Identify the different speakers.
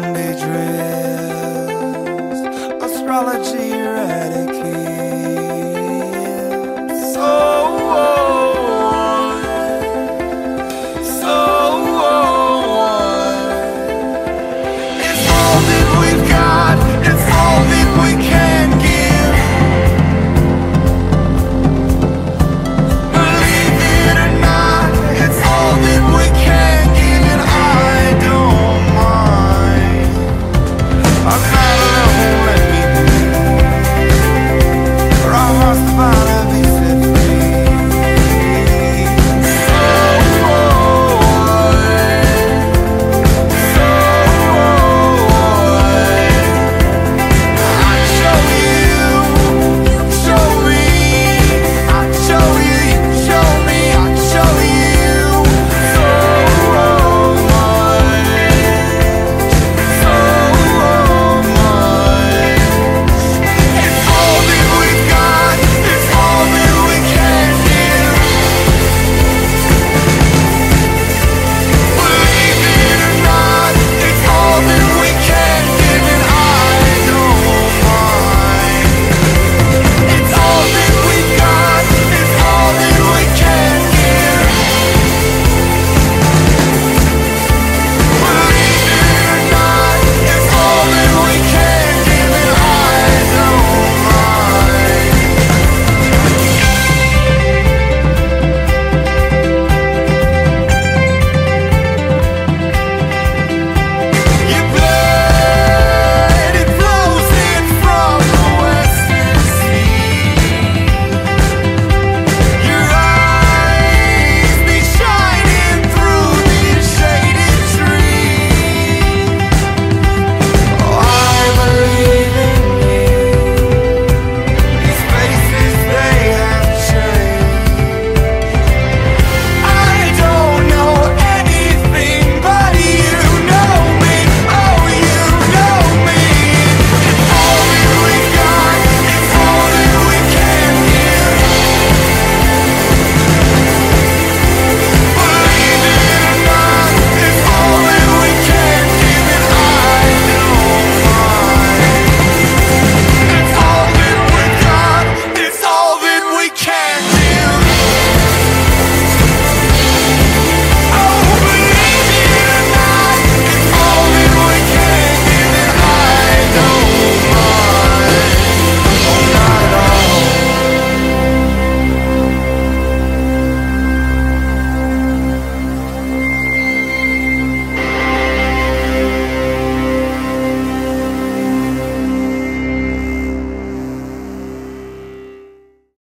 Speaker 1: zombie dress, astrology eradicates.